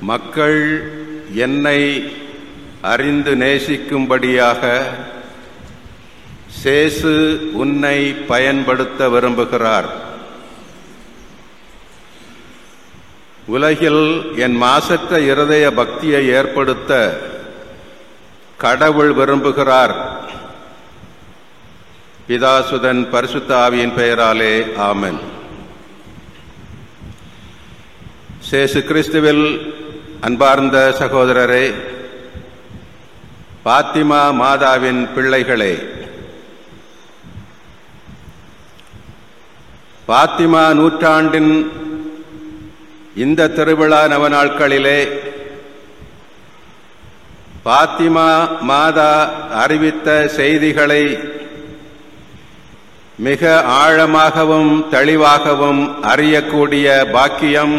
மக்கள் என்னை அறிந்து நேசிக்கும்படியாக சேசு உன்னை பயன்படுத்த விரும்புகிறார். உலகில் என் மாசற்ற இருதய பக்தியை ஏற்படுத்த கடவுள் விரும்புகிறார். பிதாசுதன் பரிசுத்தாவியின் பெயராலே ஆமன். சேசு கிறிஸ்துவில் அன்பார்ந்த சகோதரரே பாத்திமா மாதாவின் பிள்ளைகளே பாத்திமா நூற்றாண்டின் இந்த திருவிழா நவநாட்களிலே பாத்திமா மாதா அறிவித்த செய்திகளை மிக ஆழமாகவும் தெளிவாகவும் அறியக்கூடிய பாக்கியம்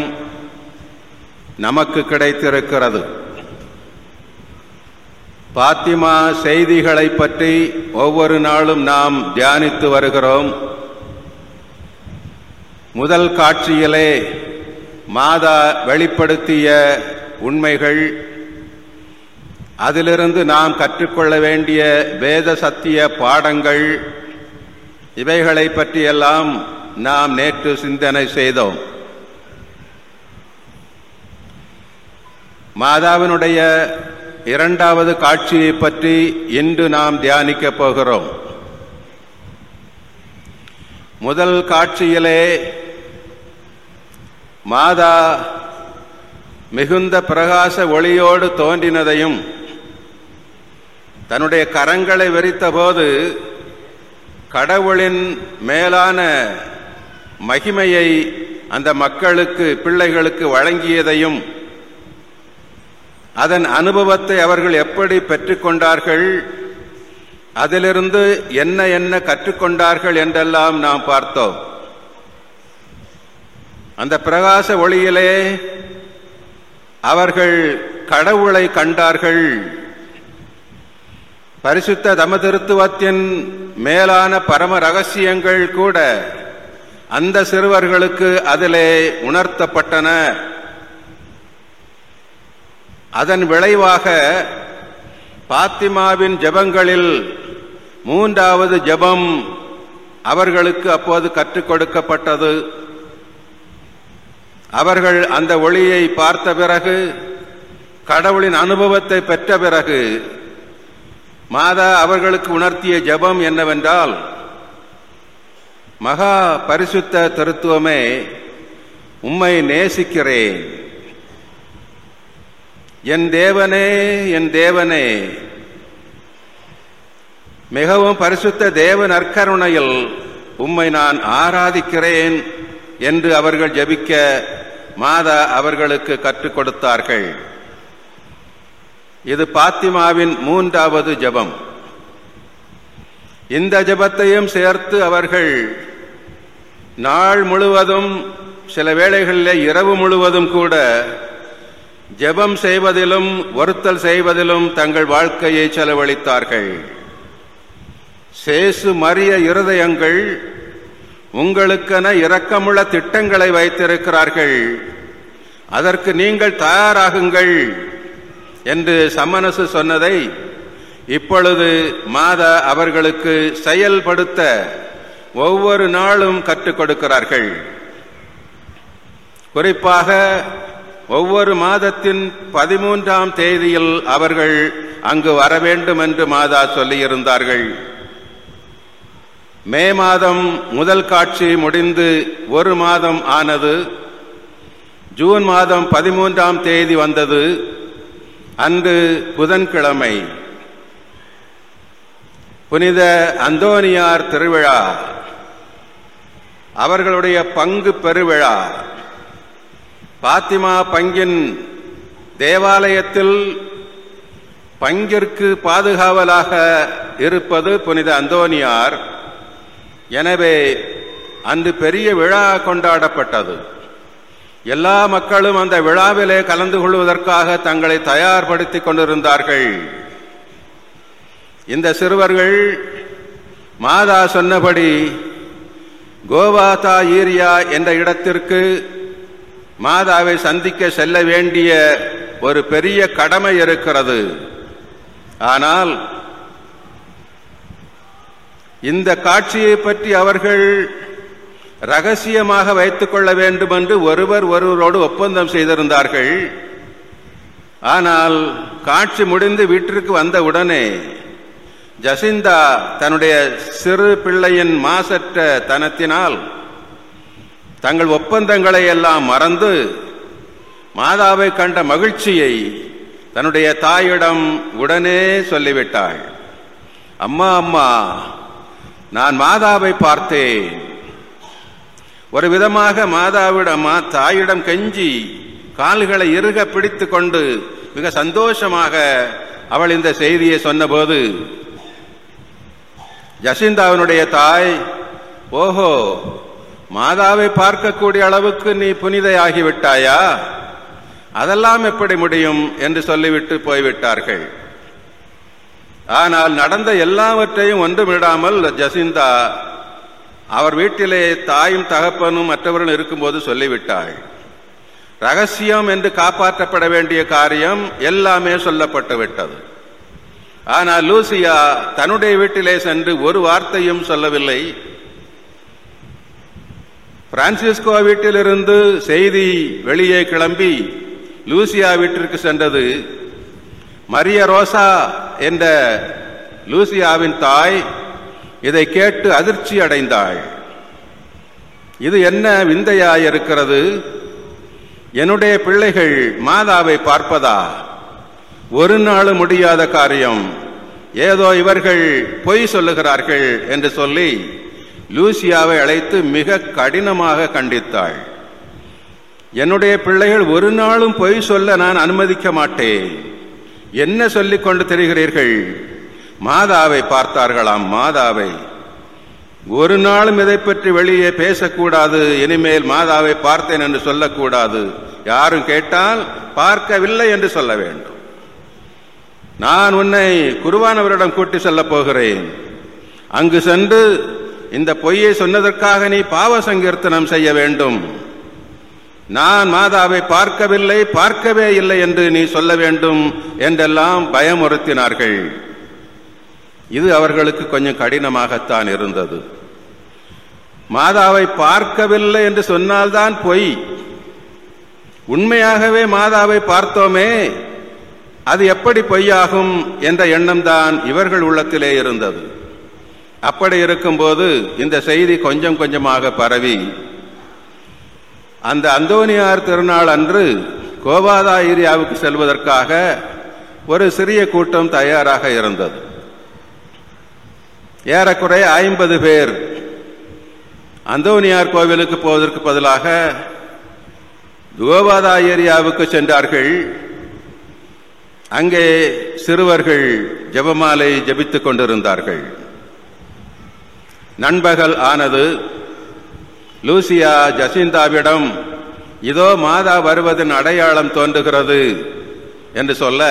நமக்கு கிடைத்திருக்கிறது. பாத்திமா செய்திகளை பற்றி ஒவ்வொரு நாளும் நாம் தியானித்து வருகிறோம். முதல் காட்சியிலே மாதா வெளிப்படுத்திய உண்மைகள் அதிலிருந்து நாம் கற்றுக்கொள்ள வேண்டிய வேத சத்திய பாடங்கள் இவைகளை பற்றியெல்லாம் நாம் நேற்று சிந்தனை செய்தோம். மாதாவினுடைய இரண்டாவது காட்சியை பற்றி இன்று நாம் தியானிக்கப் போகிறோம். முதல் காட்சியிலே மாதா மிகுந்த பிரகாச ஒளியோடு தோன்றினதையும் தன்னுடைய கரங்களை விரித்தபோது கடவுளின் மேலான மகிமையை அந்த மக்களுக்கு பிள்ளைகளுக்கு வழங்கியதையும் அதன் அனுபவத்தை அவர்கள் எப்படி பெற்றுக்கொண்டார்கள் அதிலிருந்து என்ன என்ன கற்றுக்கொண்டார்கள் என்றெல்லாம் நாம் பார்த்தோம். அந்த பிரகாச ஒளியிலே அவர்கள் கடவுளை கண்டார்கள். பரிசுத்த தமதிருத்துவத்தின் மேலான பரம ரகசியங்கள் கூட அந்த சிறுவர்களுக்கு அதிலே உணர்த்தப்பட்டன. அதன் விளைவாக பாத்திமாவின் ஜெபங்களில் மூன்றாவது ஜெபம் அவர்களுக்கு அப்போது கற்றுக் கொடுக்கப்பட்டது. அவர்கள் அந்த ஒளியை பார்த்த பிறகு கடவுளின் அனுபவத்தை பெற்ற பிறகு மாதா அவர்களுக்கு உணர்த்திய ஜெபம் என்னவென்றால் மகா பரிசுத்த தருத்துவமே உம்மை நேசிக்கிறேன். என் தேவனே என் தேவனே. மிகவும் பரிசுத்த தேவ நற்கருணையில் உம்மை நான் ஆராதிக்கிறேன் என்று அவர்கள் ஜபிக்க மாதா அவர்களுக்கு கற்றுக் கொடுத்தார்கள். இது பாத்திமாவின் மூன்றாவது ஜபம். இந்த ஜபத்தையும் சேர்த்து அவர்கள் நாள் முழுவதும் சில வேளைகளிலே இரவு முழுவதும் கூட ஜெபம் செய்வதிலும் வருத்தல் செய்வதிலும் தங்கள் வாழ்க்கையை செலவழித்தார்கள். சேசு மரிய இருதயங்கள் உங்களுக்கென இரக்கமுள்ள திட்டங்களை வைத்திருக்கிறார்கள். அதற்கு நீங்கள் தயாராகுங்கள் என்று சமனசு சொன்னதை இப்பொழுது மாதா அவர்களுக்கு செயல்படுத்த ஒவ்வொரு நாளும் கற்றுக் கொடுக்கிறார்கள். குறிப்பாக ஒவ்வொரு மாதத்தின் பதிமூன்றாம் தேதியில் அவர்கள் அங்கு வர வேண்டும் என்று மாதா சொல்லியிருந்தார்கள். மே மாதம் முதல் காட்சி முடிந்து ஒரு மாதம் ஆனது ஜூன் மாதம் பதிமூன்றாம் தேதி வந்தது அன்று புதன்கிழமை. புனித அந்தோனியார் திருவிழா அவர்களுடைய பங்கு பெருவிழா. பாத்திமா பங்கின் தேவாலயத்தில் பங்கிற்கு பாதுகாவலாக இருப்பது புனித அந்தோனியார். எனவே அன்று பெரிய விழா கொண்டாடப்பட்டது. எல்லா மக்களும் அந்த விழாவிலே கலந்து கொள்வதற்காக தங்களை தயார்படுத்திக் கொண்டிருந்தார்கள். இந்த சிறுவர்கள் மாதா சொன்னபடி கோவாதா ஈரியா என்ற இடத்திற்கு மாதாவை சந்திக்க செல்ல வேண்டிய ஒரு பெரிய கடமை இருக்கிறது. ஆனால் இந்த காட்சியை பற்றி அவர்கள் ரகசியமாக வைத்துக் கொள்ள வேண்டும் என்று ஒருவர் ஒருவரோடு ஒப்பந்தம் செய்திருந்தார்கள். ஆனால் காட்சி முடிந்து வீட்டிற்கு வந்த உடனே ஜசிந்தா தன்னுடைய சிறு பிள்ளையின் மாசற்ற தனத்தினால் தங்கள் ஒப்பந்தங்களை எல்லாம் மறந்து மாதாவை கண்ட மகிழ்ச்சியை தன்னுடைய தாயிடம் உடனே சொல்லிவிட்டாள். அம்மா அம்மா நான் மாதாவை பார்த்தேன். ஒரு விதமாக மாதாவிடம் தாயிடம் கெஞ்சி கால்களை இறுக பிடித்து கொண்டு மிக சந்தோஷமாக அவள் இந்த செய்தியை சொன்னபோது ஜசிந்தாவினுடைய தாய் ஓஹோ மாதாவை பார்க்கக்கூடிய அளவுக்கு நீ புனிதையாகிவிட்டாயா? அதெல்லாம் எப்படி முடியும் என்று சொல்லிவிட்டு போய்விட்டார்கள். ஆனால் நடந்த எல்லாவற்றையும் ஒன்றுமிடாமல் ஜசிந்தா அவர் வீட்டிலே தாயும் தகப்பனும் மற்றவர்கள் இருக்கும்போது சொல்லிவிட்டாள். ரகசியம் என்று காப்பாற்றப்பட வேண்டிய காரியம் எல்லாமே சொல்லப்பட்டு விட்டது ஆனால் லூசியா தன்னுடைய வீட்டிலே சென்று ஒரு வார்த்தையும் சொல்லவில்லை. பிரான்சிஸ்கோ வீட்டிலிருந்து செய்தி வெளியே கிளம்பி லூசியா வீட்டிற்கு சென்றது. மரிய ரோசா என்ற லூசியாவின் தாய் இதை கேட்டு அதிர்ச்சி அடைந்தாள். இது என்ன விந்தையாய் இருக்கிறது? என்னுடைய பிள்ளைகள் மாதாவை பார்ப்பதா? ஒரு நாள் முடியாத காரியம். ஏதோ இவர்கள் பொய் சொல்லுகிறார்கள் என்று சொல்லி லூசியாவை அழைத்து மிக கடினமாக கண்டித்தாள். என்னுடைய பிள்ளைகள் ஒரு நாளும் பொய் சொல்ல நான் அனுமதிக்க மாட்டேன். என்ன சொல்லிக் கொண்டு தெரிகிறீர்கள்? மாதாவை பார்த்தார்களாம் மாதாவை. ஒரு நாளும் இதை பற்றி வெளியே பேசக்கூடாது. இனிமேல் மாதாவை பார்த்தேன் என்று சொல்லக்கூடாது. யாரும் கேட்டால் பார்க்கவில்லை என்று சொல்ல வேண்டும். நான் உன்னை குருவானவரிடம் கூட்டி செல்லப் போகிறேன். அங்கு சென்று இந்த பொய்யை சொன்னதற்காக நீ பாவ சங்கீர்த்தனம் செய்ய வேண்டும். நான் மாதாவை பார்க்கவில்லை பார்க்கவே இல்லை என்று நீ சொல்ல வேண்டும் என்றெல்லாம் பயமுறுத்தினார்கள். இது அவர்களுக்கு கொஞ்சம் கடினமாகத்தான் இருந்தது. மாதாவை பார்க்கவில்லை என்று சொன்னால்தான் பொய். உண்மையாகவே மாதாவை பார்த்தோமே அது எப்படி பொய்யாகும் என்ற எண்ணம்தான் இவர்கள் உள்ளத்திலே இருந்தது. அப்படி இருக்கும்போது இந்த செய்தி கொஞ்சம் கொஞ்சமாக பரவி. அந்த அந்தோனியார் திருநாள் அன்று கோவாதா ஏரியாவுக்கு செல்வதற்காக ஒரு சிறிய கூட்டம் தயாராக இருந்தது. ஏறக்குறைய ஐம்பது பேர் அந்தோனியார் கோவிலுக்கு போவதற்கு பதிலாக கோவாதா ஏரியாவுக்கு சென்றார்கள். அங்கே சிறுவர்கள் ஜெபமாலை ஜபித்துக் கொண்டிருந்தார்கள். நண்பகல் ஆனது. லூசியா ஜசிந்தாவிடம் இதோ மாதா வருவதன் அடையாளம் தோன்றுகிறது என்று சொல்ல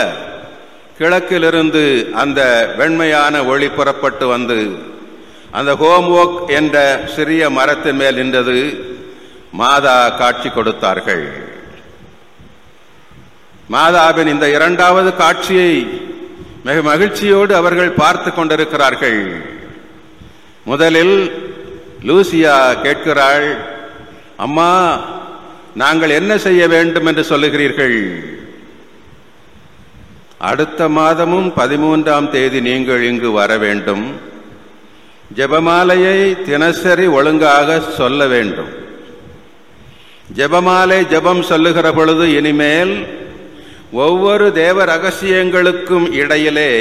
கிழக்கிலிருந்து அந்த வெண்மையான ஒளி புறப்பட்டு வந்து அந்த ஹோம்வொர்க் என்ற சிறிய மரத்தின் மேல் நின்றது. மாதா காட்சி கொடுத்தார்கள். மாதாவின் இந்த இரண்டாவது காட்சியை மிக மகிழ்ச்சியோடு அவர்கள் பார்த்து கொண்டிருக்கிறார்கள். முதலில் லூசியா கேட்கிறாள் அம்மா நாங்கள் என்ன செய்ய வேண்டும் என்று சொல்லுகிறீர்கள்? அடுத்த மாதமும் பதிமூன்றாம் தேதி நீங்கள் இங்கு வர வேண்டும். ஜெபமாலையை தினசரி ஒழுங்காக சொல்ல வேண்டும். ஜெபமாலை ஜெபம் சொல்லுகிற பொழுது இனிமேல் ஒவ்வொரு தேவ ரகசியங்களுக்கும் இடையிலே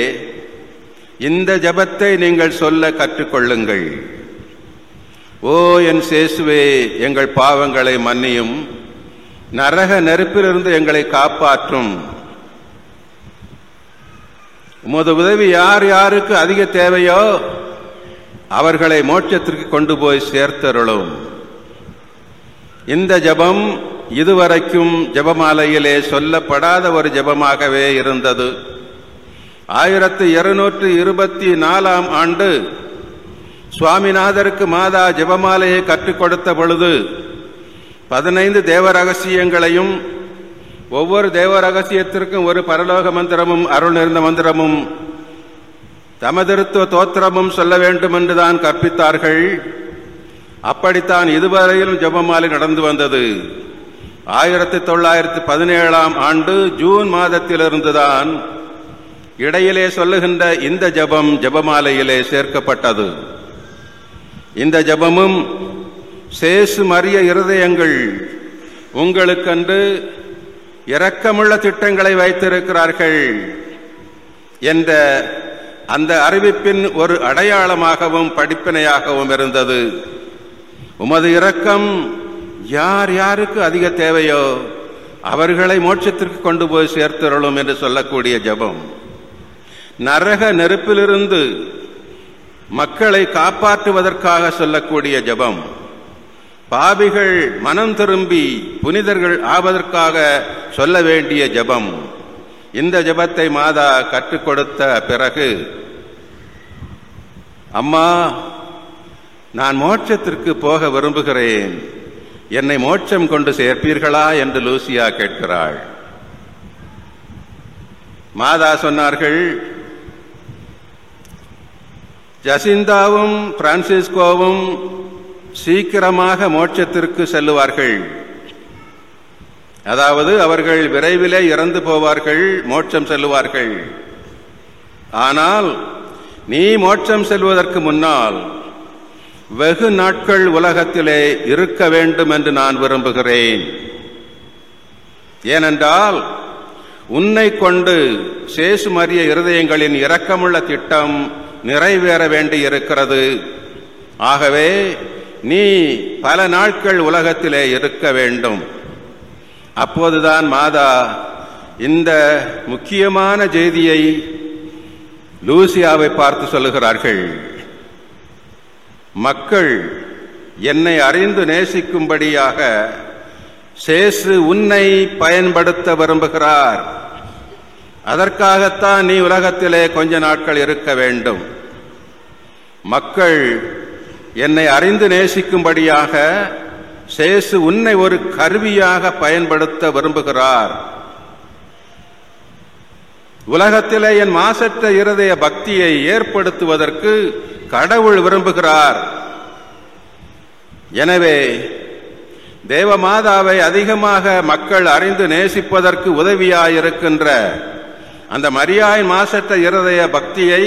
இந்த ஜெபத்தை நீங்கள் சொல்ல கற்றுக்கொள்ளுங்கள். ஓ என் சேசுவே எங்கள் பாவங்களை மன்னியும். நரக நெருப்பிலிருந்து எங்களை காப்பாற்றும். உமது உதவி யார் யாருக்கு அதிக தேவையோ அவர்களை மோட்சத்திற்கு கொண்டு போய் சேர்த்தருளும். இந்த ஜெபம் இதுவரைக்கும் ஜெபமாலையிலே சொல்லப்படாத ஒரு ஜெபமாகவே இருந்தது. ஆயிரத்து இருநூற்று இருபத்தி நாலாம் ஆண்டு சுவாமிநாதருக்கு மாதா ஜெபமாலையை கற்றுக் கொடுத்த பொழுது பதினைந்து தேவ ரகசியங்களையும் ஒவ்வொரு தேவ ரகசியத்திற்கும் ஒரு பரலோக மந்திரமும் அருள் நிறைந்த மந்திரமும் தமதிருத்துவ தோத்திரமும் சொல்ல வேண்டும் என்றுதான் கற்பித்தார்கள். அப்படித்தான் இதுவரையிலும் ஜெபமாலை நடந்து வந்தது. ஆயிரத்தி தொள்ளாயிரத்தி பதினேழாம் ஆண்டு ஜூன் மாதத்திலிருந்துதான் இடையிலே சொல்லுகின்ற இந்த ஜெபம் ஜெபமாலையிலே சேர்க்கப்பட்டது. இந்த ஜெபமும் சேசு மரிய இருதயங்கள் உங்களுக்கென்று இரக்கமுள்ள திட்டங்களை வைத்திருக்கிறார்கள் என்ற அந்த அறிவிப்பின் ஒரு அடையாளமாகவும் படிப்பினையாகவும் இருந்தது. உமது இரக்கம் யார் யாருக்கு அதிக தேவையோ அவர்களை மோட்சத்திற்கு கொண்டு போய் சேர்த்திருளும் என்று சொல்லக்கூடிய ஜெபம். நரக நெருப்பிலிருந்து மக்களை காப்பாற்றுவதற்காக சொல்லக்கூடிய ஜெபம். பாவிகள் மனம் திரும்பி புனிதர்கள் ஆவதற்காக சொல்ல வேண்டிய ஜெபம். இந்த ஜெபத்தை மாதா கற்றுக் கொடுத்த பிறகு அம்மா நான் மோட்சத்திற்கு போக விரும்புகிறேன். என்னை மோட்சம் கொண்டு சேர்ப்பீர்களா? என்று லூசியா கேட்கிறாள். மாதா சொன்னார்கள் ஜசிந்தாவும் பிரான்சிஸ்கோவும் சீக்கிரமாக மோட்சத்திற்கு செல்லுவார்கள். அதாவது அவர்கள் விரைவிலே இறந்து போவார்கள் மோட்சம் செல்லுவார்கள். ஆனால் நீ மோட்சம் செல்வதற்கு முன்னால் வெகு நாட்கள் உலகத்திலே இருக்க வேண்டும் என்று நான் விரும்புகிறேன். ஏனென்றால் உன்னை கொண்டு சேசுமரிய இருதயங்களின் இரக்கமுள்ள திட்டம் நிறைவேற வேண்டி இருக்கிறது ஆகவே நீ பல நாட்கள் உலகத்திலே இருக்க வேண்டும். அப்போதுதான் மாதா இந்த முக்கியமான செய்தியை லூசியாவை பார்த்து சொல்லுகிறார்கள். மக்கள் என்னை அறிந்து நேசிக்கும்படியாக சேசு உன்னை பயன்படுத்த விரும்புகிறார். அதற்காகத்தான் நீ உலகத்திலே கொஞ்ச நாட்கள் இருக்க வேண்டும். மக்கள் என்னை அறிந்து நேசிக்கும்படியாக சேசு உன்னை ஒரு கருவியாக பயன்படுத்த விரும்புகிறார். உலகத்திலே என் மாசற்ற இருதய பக்தியை ஏற்படுத்துவதற்கு கடவுள் விரும்புகிறார். எனவே தேவமாதாவை அதிகமாக மக்கள் அறிந்து நேசிப்பதற்கு உதவியாயிருக்கின்ற அந்த மரியாய் மாசற்ற இருதய பக்தியை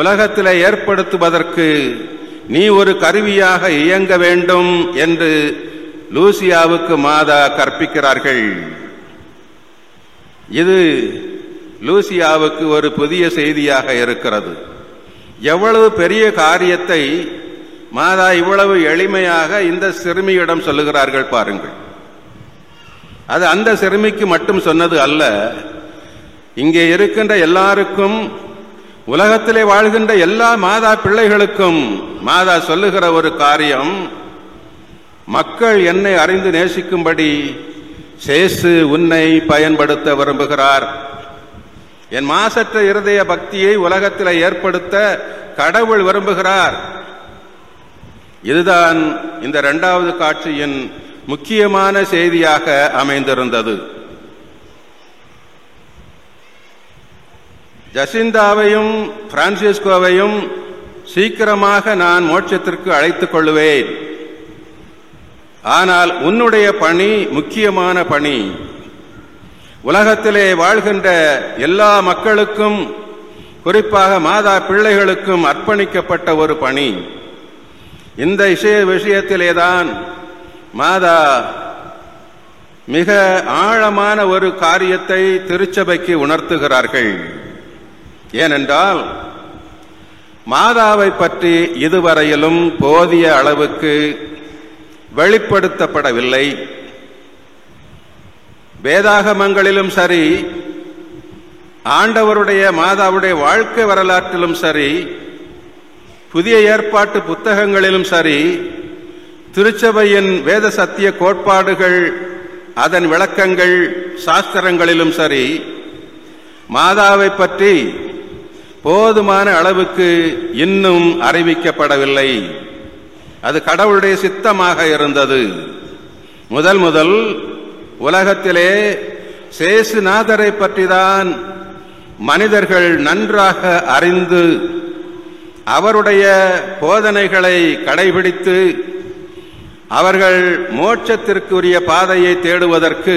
உலகத்தில் ஏற்படுத்துவதற்கு நீ ஒரு கருவியாக இயங்க வேண்டும் என்று லூசியாவுக்கு மாதா கற்பிக்கிறார்கள். இது லூசியாவுக்கு ஒரு புதிய செய்தியாக இருக்கிறது. எவ்வளவு பெரிய காரியத்தை மாதா இவ்வளவு எளிமையாக இந்த சிறுமியிடம் சொல்லுகிறார்கள் பாருங்கள். அது அந்த சிறுமிக்கு மட்டும் சொன்னது அல்ல இங்கே இருக்கின்ற எல்லாருக்கும் உலகத்திலே வாழ்கின்ற எல்லா மாதா பிள்ளைகளுக்கும் மாதா சொல்லுகிற ஒரு காரியம் மக்கள் என்னை அறிந்து நேசிக்கும்படி சேசு உன்னை பயன்படுத்த விரும்புகிறார். என் மாசற்ற இருதய பக்தியை உலகத்தில் ஏற்படுத்த கடவுள் விரும்புகிறார். இதுதான் இந்த இரண்டாவது காட்சியின் முக்கியமான செய்தியாக அமைந்திருந்தது. ஜசிந்தாவையும் பிரான்சிஸ்கோவையும் சீக்கிரமாக நான் மோட்சத்திற்கு அழைத்துக் கொள்ளுவேன். ஆனால் உன்னுடைய பணி முக்கியமான பணி. உலகத்திலே வாழ்கின்ற எல்லா மக்களுக்கும் குறிப்பாக மாதா பிள்ளைகளுக்கும் அர்ப்பணிக்கப்பட்ட ஒரு பணி. இந்த விஷய விஷயத்திலேதான் மாதா மிக ஆழமான ஒரு காரியத்தை திருச்சபைக்கு உணர்த்துகிறார்கள். ஏனென்றால் மாதாவை பற்றி இதுவரையிலும் போதிய அளவுக்கு வெளிப்படுத்தப்படவில்லை. வேதாகமங்களிலும் சரி ஆண்டவருடைய மாதாவுடைய வாழ்க்கை வரலாற்றிலும் சரி புதிய ஏற்பாட்டு புத்தகங்களிலும் சரி திருச்சபையின் வேத சத்திய கோட்பாடுகள் அதன் விளக்கங்கள் சாஸ்திரங்களிலும் சரி மாதாவை பற்றி போதுமான அளவுக்கு இன்னும் அறிவிக்கப்படவில்லை. அது கடவுளுடைய சித்தமாக இருந்தது. முதல் முதல் உலகத்திலே சேசுநாதரை பற்றிதான் மனிதர்கள் நன்றாக அறிந்து அவருடைய போதனைகளை கடைபிடித்து அவர்கள் மோட்சத்திற்குரிய பாதையை தேடுவதற்கு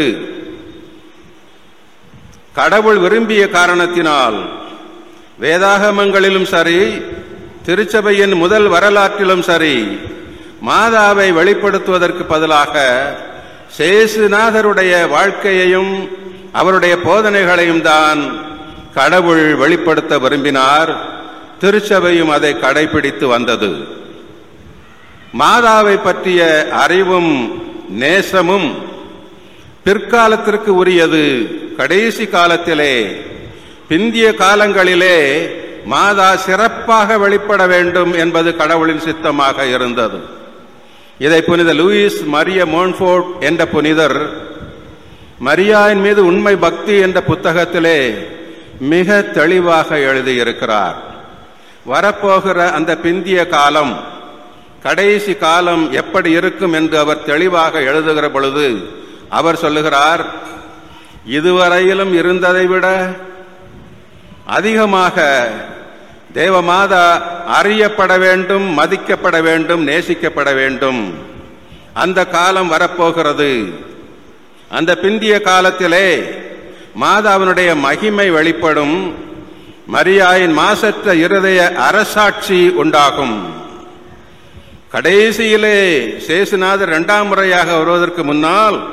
கடவுள் விரும்பிய காரணத்தினால் வேதாகமங்களிலும் சரி திருச்சபையின் முதல் வரலாற்றிலும் சரி மாதாவை வெளிப்படுத்துவதற்கு பதிலாக சேசுநாதருடைய வாழ்க்கையையும் அவருடைய போதனைகளையும் தான் கடவுள் வெளிப்படுத்த விரும்பினார். திருச்சபையும் அதை கடைபிடித்து வந்தது. மாதாவை பற்றிய அறிவும் நேசமும் பிற்காலத்திற்கு உரியது. கடைசி காலத்திலே பிந்திய காலங்களிலே மாதா சிறப்பாக வெளிப்பட வேண்டும் என்பது கடவுளின் சித்தமாக இருந்தது. இதை புனித லூயிஸ் மரிய மோன்ஃபோர்ட் என்ற புனிதர் மரியாவின் மீது உண்மை பக்தி என்ற புத்தகத்திலே மிக தெளிவாக எழுதியிருக்கிறார். வரப்போகிற அந்த பிந்திய காலம் கடைசி காலம் எப்படி இருக்கும் என்று அவர் தெளிவாக எழுதுகிற பொழுது அவர் சொல்லுகிறார் இதுவரையிலும் இருந்ததை விட அதிகமாக தேவமாதா அறியப்பட வேண்டும் மதிக்கப்பட வேண்டும் நேசிக்கப்பட வேண்டும். அந்த காலம் வரப்போகிறது. அந்த பிந்திய காலத்திலே மாதாவினுடைய மகிமை வெளிப்படும். மரியாயின் மாசற்ற இருதய அரசாட்சி உண்டாகும். கடைசியிலே சேசுநாதர் இரண்டாம் முறையாக வருவதற்கு முன்னால்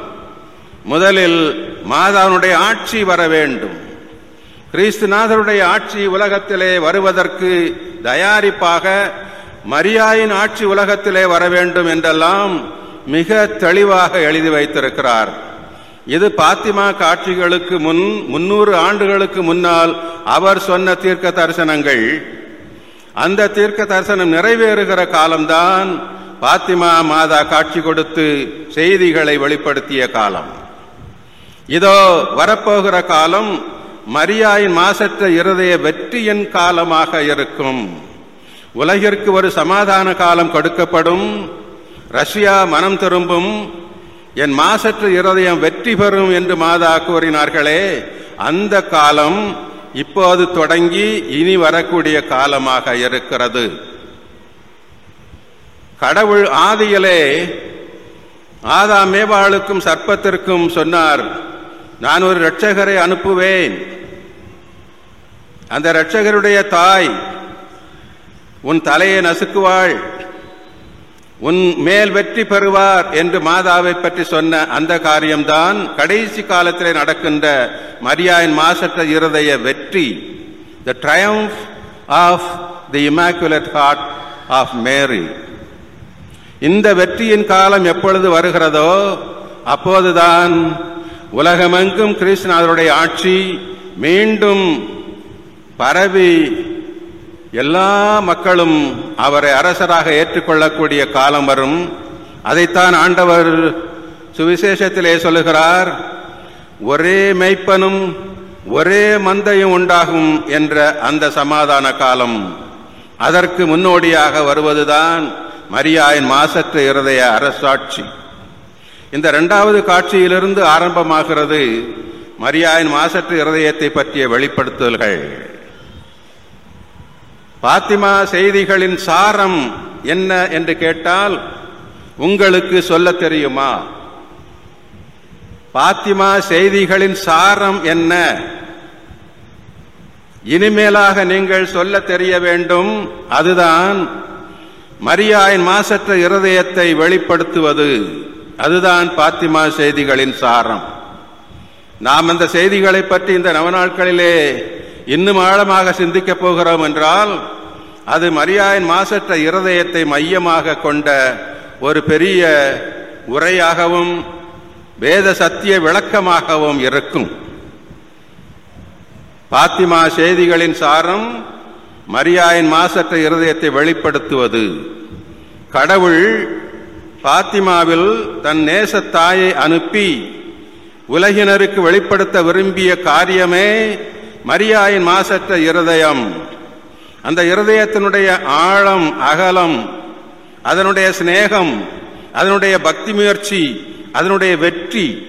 முதலில் மாதாவினுடைய ஆட்சி வர வேண்டும். கிறிஸ்துநாதருடைய ஆட்சி உலகத்திலே வருவதற்கு தயாரிப்பாக மரியாயின் ஆட்சி உலகத்திலே வர வேண்டும் என்றெல்லாம் மிக தெளிவாக எழுதி வைத்திருக்கிறார். இது பாத்திமா காட்சிகளுக்கு முன் முன்னூறு ஆண்டுகளுக்கு முன்னால் அவர் சொன்ன தீர்க்க தரிசனங்கள். அந்த தீர்க்க தரிசனம் நிறைவேறுகிற காலம்தான் பாத்திமா மாதா காட்சி கொடுத்து செய்திகளை வெளிப்படுத்திய காலம். இதோ வரப்போகிற காலம் மரியாயின் மாசற்ற இருதய வெற்றியின் காலமாக இருக்கும். உலகிற்கு ஒரு சமாதான காலம் கொடுக்கப்படும். ரஷ்யா மனம் திரும்பும். என் மாசற்ற இருதயம் வெற்றி பெறும் என்று மாதா கூறினார்களே அந்த காலம் இப்போது தொடங்கி இனி வரக்கூடிய காலமாக இருக்கிறது. கடவுள் ஆதியிலே ஆதா மேவாளுக்கும் சர்ப்பத்திற்கும் சொன்னார் நான் ஒரு இரட்சகரை அனுப்புவேன். அந்த இரட்சகருடைய தாய் உன் தலையை நசுக்குவாள். உன் மேல் வெற்றி பெறுவார் என்று மாதாவை பற்றி சொன்ன அந்த காரியம்தான் கடைசி காலத்திலே நடக்கின்ற மரியாயின் மாசற்ற இருதய வெற்றி. The triumph of the immaculate heart of Mary இந்த வெற்றியின் காலம் எப்பொழுது வருகிறதோ அப்போதுதான் உலகமெங்கும் கிருஷ்ணாதருடைய ஆட்சி மீண்டும் பரவி எல்லா மக்களும் அவரை அரசராக ஏற்றுக்கொள்ளக்கூடிய காலம் வரும். அதைத்தான் ஆண்டவர் சுவிசேஷத்திலே சொல்லுகிறார். ஒரே மெய்ப்பனும் ஒரே மந்தையும் உண்டாகும் என்ற அந்த சமாதான காலம். அதற்கு முன்னோடியாக வருவதுதான் மரியாயின் மாசற்ற இருதய அரசாட்சி. இந்த இரண்டாவது காட்சியிலிருந்து ஆரம்பமாகிறது மரியாயின் மாசற்ற இருதயத்தை பற்றிய வெளிப்படுத்தல்கள் பாத்திமா செய்திகளின் சாரம் என்ன என்று கேட்டால் உங்களுக்கு சொல்ல தெரியுமா? பாத்திமா செய்திகளின் சாரம் என்ன? இனிமேலாக நீங்கள் சொல்ல தெரிய வேண்டும். அதுதான் மரியாயின் மாசற்ற இருதயத்தை வெளிப்படுத்துவது. அதுதான் பாத்திமா செய்திகளின் சாரம். நாம் அந்த செய்திகளை பற்றி இந்த நவநாட்களிலே இன்னும் ஆழமாக சிந்திக்கப் போகிறோம் என்றால் அது மரியாயின் மாசற்ற இருதயத்தை மையமாக கொண்ட ஒரு பெரிய உரையாகவும் வேத சத்திய விளக்கமாகவும் இருக்கும். பாத்திமா செய்திகளின் சாரம் மரியாயின் மாசற்ற இருதயத்தை வெளிப்படுத்துவது. கடவுள் பாத்திமாவில் தன் நேச தாயை அனுப்பி உலகினருக்கு வெளிப்படுத்த விரும்பிய காரியமே மரியாயின் மாசற்ற இருதயம். அந்த இருதயத்தினுடைய ஆழம் அகலம் அதனுடைய சிநேகம் அதனுடைய பக்தி முயற்சி அதனுடைய வெற்றி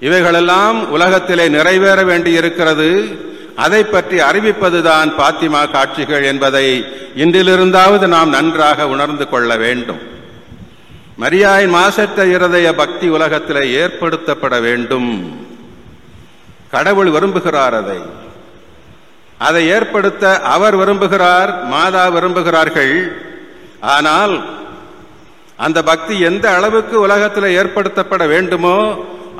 இவைகளெல்லாம் உலகத்திலே நிறைவேற வேண்டியிருக்கிறது. அதை பற்றி அறிவிப்பதுதான் பாத்திமா காட்சிகள் என்பதை இன்றிலிருந்தாவது நாம் நன்றாக உணர்ந்து கொள்ள வேண்டும். மரியாயின் மாசற்ற இருதய பக்தி உலகத்திலே ஏற்படுத்தப்பட வேண்டும். கடவுள் விரும்புகிறார் அதை. அதை ஏற்படுத்த அவர் விரும்புகிறார் மாதா விரும்புகிறார்கள். ஆனால் அந்த பக்தி எந்த அளவுக்கு உலகத்தில் ஏற்படுத்தப்பட வேண்டுமோ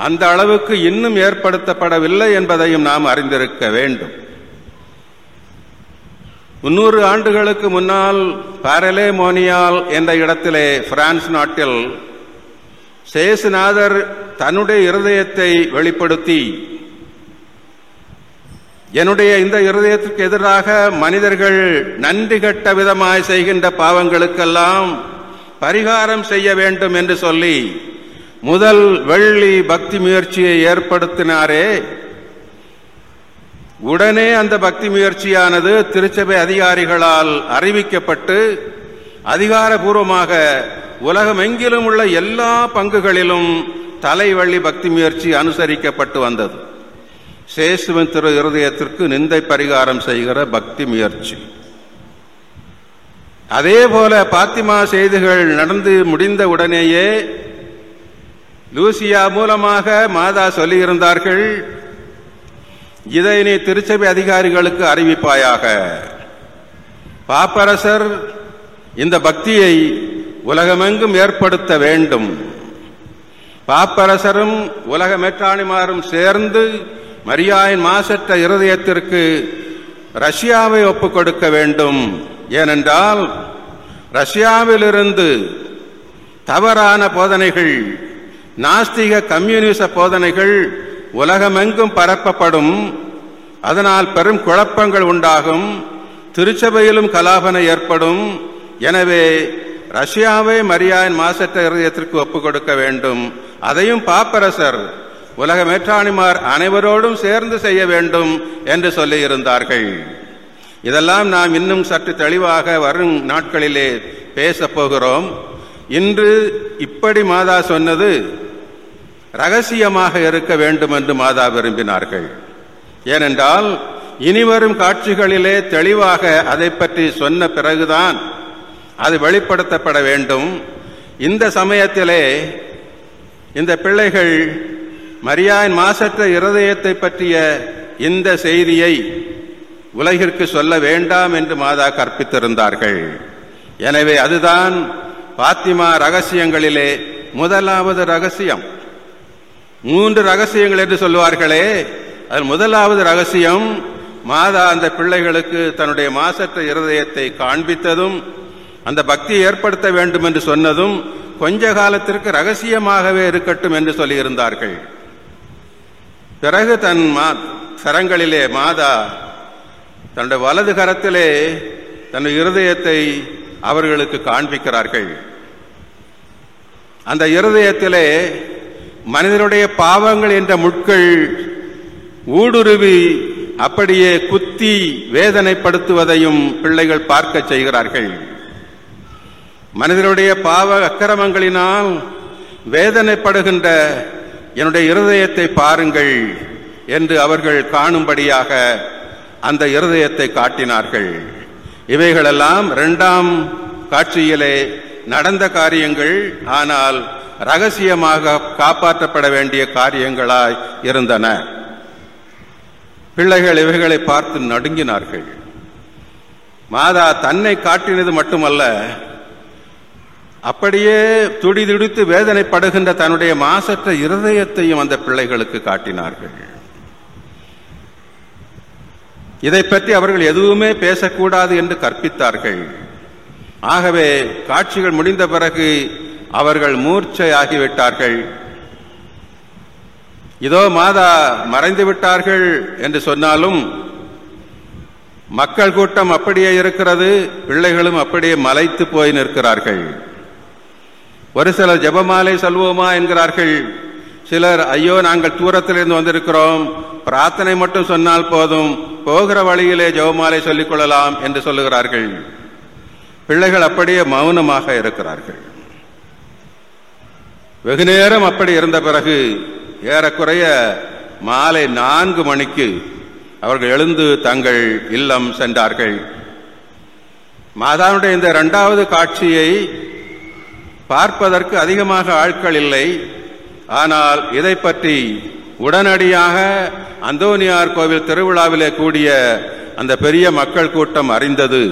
அந்த அளவுக்கு இன்னும் ஏற்படுத்தப்படவில்லை என்பதையும் நாம் அறிந்திருக்க வேண்டும். முன்னூறு ஆண்டுகளுக்கு முன்னால் பாரலேமோனியால் என்ற இடத்திலே பிரான்ஸ் நாட்டில் சேசுநாதர் தன்னுடைய இருதயத்தை வெளிப்படுத்தி என்னுடைய இந்த இருதயத்திற்கு எதிராக மனிதர்கள் நன்றி கட்ட விதமாய் செய்கின்ற பாவங்களுக்கெல்லாம் பரிகாரம் செய்ய வேண்டும் என்று சொல்லி முதல் வெள்ளி பக்தி முயற்சியை ஏற்படுத்தினாரே. உடனே அந்த பக்தி முயற்சியானது திருச்சபை அதிகாரிகளால் அறிவிக்கப்பட்டு அதிகாரபூர்வமாக உலகமெங்கிலும் உள்ள எல்லா பங்குகளிலும் தலைவள்ளி பக்தி முயற்சி அனுசரிக்கப்பட்டு வந்தது. சேசுவின் திரு இருதயத்திற்கு நிந்தை பரிகாரம் செய்கிற பக்தி முயற்சி. அதே போல பாத்திமா செய்திகள் நடந்து முடிந்த உடனேயே லூசியா மூலமாக மாதா சொல்லியிருந்தார்கள் இதை நீ திருச்சபை அதிகாரிகளுக்கு அறிவிப்பாயாக. பாப்பரசர் இந்த பக்தியை உலகமெங்கும் ஏற்படுத்த வேண்டும். பாப்பரசரும் உலக மேற்றாணிமாரும் சேர்ந்து மரியாயின் மாசற்ற இருதயத்திற்கு ரஷ்யாவை ஒப்புக் கொடுக்க வேண்டும். ஏனென்றால் ரஷ்யாவிலிருந்து தவறான போதனைகள் நாஸ்திக கம்யூனிச போதனைகள் உலகமெங்கும் பரப்பப்படும். அதனால் பெரும் குழப்பங்கள் உண்டாகும். திருச்சபையிலும் கலாபனை ஏற்படும். எனவே ரஷ்யாவை மரியாயின் மாசற்ற இருதயத்திற்கு ஒப்புக் கொடுக்க வேண்டும். அதையும் பாப்பரசர் உலக மேற்றாணிமார் அனைவரோடும் சேர்ந்து செய்ய வேண்டும் என்று சொல்லியிருந்தார்கள். இதெல்லாம் நாம் இன்னும் சற்று தெளிவாக வரும் நாட்களிலே பேசப் போகிறோம். இன்று இப்படி மாதா சொன்னது ரகசியமாக இருக்க வேண்டும் என்று மாதா விரும்பினார்கள். ஏனென்றால் இனிவரும் காட்சிகளிலே தெளிவாக அதை பற்றி சொன்ன பிறகுதான் அது வெளிப்படுத்தப்பட வேண்டும். இந்த சமயத்திலே இந்த பிள்ளைகள் மரியாயின் மாசற்ற இருதயத்தை பற்றிய இந்த செய்தியை உலகிற்கு சொல்ல வேண்டாம் என்று மாதா கற்பித்திருந்தார்கள். எனவே அதுதான் பாத்திமா ரகசியங்களிலே முதலாவது ரகசியம். மூன்று ரகசியங்கள் என்று சொல்லுவார்களே அதில் முதலாவது ரகசியம் மாதா அந்த பிள்ளைகளுக்கு தன்னுடைய மாசற்ற இருதயத்தை காண்பித்ததும் அந்த பக்தியை ஏற்படுத்த வேண்டும் என்று சொன்னதும் கொஞ்ச காலத்திற்கு ரகசியமாகவே இருக்கட்டும் என்று சொல்லியிருந்தார்கள். பிறகு தன் மா சரங்களிலே மாதா தன்னுடைய வலது கரத்திலே தன் இருதயத்தை அவர்களுக்கு காண்பிக்கிறார்கள். அந்த இருதயத்திலே மனிதனுடைய பாவங்கள் என்ற முட்கள் ஊடுருவி அப்படியே குத்தி வேதனைப்படுத்துவதையும் பிள்ளைகள் பார்க்க செய்கிறார்கள். மனிதனுடைய பாவ அக்கிரமங்களினால் வேதனைப்படுகின்ற என்னுடைய இருதயத்தை பாருங்கள் என்று அவர்கள் காணும்படியாக அந்த இருதயத்தை காட்டினார்கள். இவைகளெல்லாம் இரண்டாம் காட்சியிலே நடந்த காரியங்கள் ஆனால் ரகசியமாக காப்பாற்றப்பட வேண்டிய காரியங்களாய் இருந்தன. பிள்ளைகள் இவைகளை பார்த்து நடுங்கினார்கள். மாதா தன்னை காட்டினது மட்டுமல்ல அப்படியே துடிதுடித்து வேதனைப்படுகின்ற தன்னுடைய மாசற்ற இருதயத்தையும் அந்த பிள்ளைகளுக்கு காட்டினார்கள். இதை பற்றி அவர்கள் எதுவுமே பேசக்கூடாது என்று கற்பித்தார்கள். ஆகவே காட்சிகள் முடிந்த பிறகு அவர்கள் மூர்ச்சையாகிவிட்டார்கள். இதோ மாதா மறைந்து விட்டார்கள் என்று சொன்னாலும் மக்கள் கூட்டம் அப்படியே இருக்கிறது பிள்ளைகளும் அப்படியே மலைத்து போய் நிற்கிறார்கள். ஒரு சிலர் ஜெபமாலை சொல்வோமா என்கிறார்கள். சிலர் ஐயோ நாங்கள் தூரத்திலிருந்து வந்திருக்கிறோம். பிரார்த்தனை மட்டும் சொன்னால் போதும். போகிற வழியிலே ஜெபமாலை சொல்லிக் கொள்ளலாம் என்று சொல்லுகிறார்கள். பிள்ளைகள் அப்படியே மௌனமாக இருக்கிறார்கள். வெகு நேரம் அப்படி இருந்த பிறகு ஏறக்குறைய மாலை நான்கு மணிக்கு அவர்கள் எழுந்து தங்கள் இல்லம் சென்றார்கள். மாதாவுடைய இந்த இரண்டாவது காட்சியை பார்ப்பதற்கு அதிகமாக ஆட்கள் இல்லை. ஆனால் இதை பற்றி உடனடியாக அந்தோனியார் கோவில் திருவிழாவிலே கூடிய அந்த பெரிய மக்கள் கூட்டம் அறிந்தது.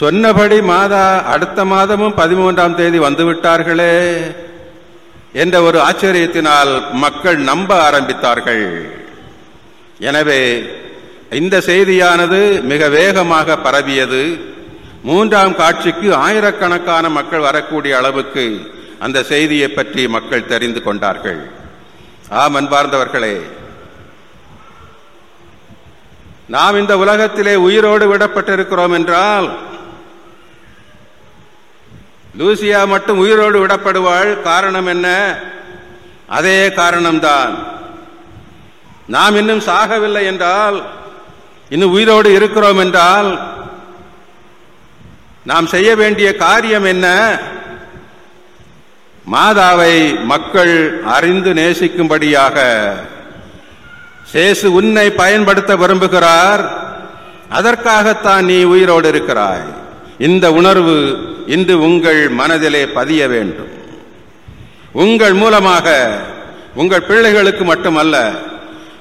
சொன்னபடி மாதா அடுத்த மாதமும் பதிமூன்றாம் தேதி வந்துவிட்டார்களே என்ற ஒரு ஆச்சரியத்தினால் மக்கள் நம்ப ஆரம்பித்தார்கள். எனவே இந்த செய்தியானது மிக வேகமாக பரவியது. மூன்றாம் காட்சிக்கு ஆயிரக்கணக்கான மக்கள் வரக்கூடிய அளவுக்கு அந்த செய்தியை பற்றி மக்கள் தெரிந்து கொண்டார்கள். ஆம் அன்பார்ந்தவர்களே. நாம் இந்த உலகத்திலே உயிரோடு விடப்பட்டிருக்கிறோம் என்றால் லூசியா மட்டும் உயிரோடு விடப்படுவாள் காரணம் என்ன? அதே காரணம்தான். நாம் இன்னும் சாகவில்லை என்றால் இன்னும் உயிரோடு இருக்கிறோம் என்றால் நாம் செய்ய வேண்டிய காரியம் என்ன? மாதாவை மக்கள் அறிந்து நேசிக்கும்படியாக சேசு உன்னை பயன்படுத்த விரும்புகிறார். அதற்காகத்தான் நீ உயிரோடு இருக்கிறாய். இந்த உணர்வு இன்று உங்கள் மனதிலே பதிய வேண்டும். உங்கள் மூலமாக உங்கள் பிள்ளைகளுக்கு மட்டுமல்ல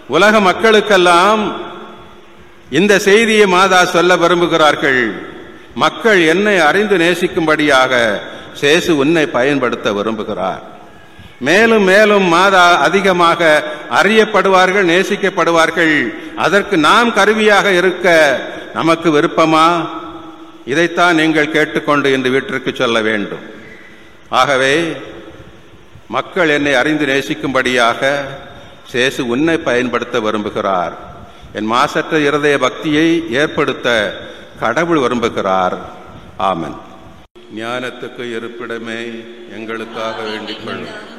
உலக மக்களுக்கெல்லாம் இந்த செய்தியை மாதா சொல்ல விரும்புகிறார்கள். மக்கள் என்னை அறிந்து நேசிக்கும்படியாக சேசு உன்னை பயன்படுத்த விரும்புகிறார். மேலும் மேலும் மாதா அதிகமாக அறியப்படுவார்கள் நேசிக்கப்படுவார்கள். அதற்கு நாம் கருவியாக இருக்க நமக்கு விருப்பமா? இதைத்தான் நீங்கள் கேட்டுக்கொண்டு இந்த வீட்டிற்கு சொல்ல வேண்டும். ஆகவே மக்கள் என்னை அறிந்து நேசிக்கும்படியாக சேசு உன்னை பயன்படுத்த விரும்புகிறார். என் மாசற்ற இருதய பக்தியை ஏற்படுத்த கடவுள் விரும்புகிறார். ஆமன். ஞானத்துக்கு இருப்பிடமே எங்களுக்காக வேண்டிக் கொள்ளும்.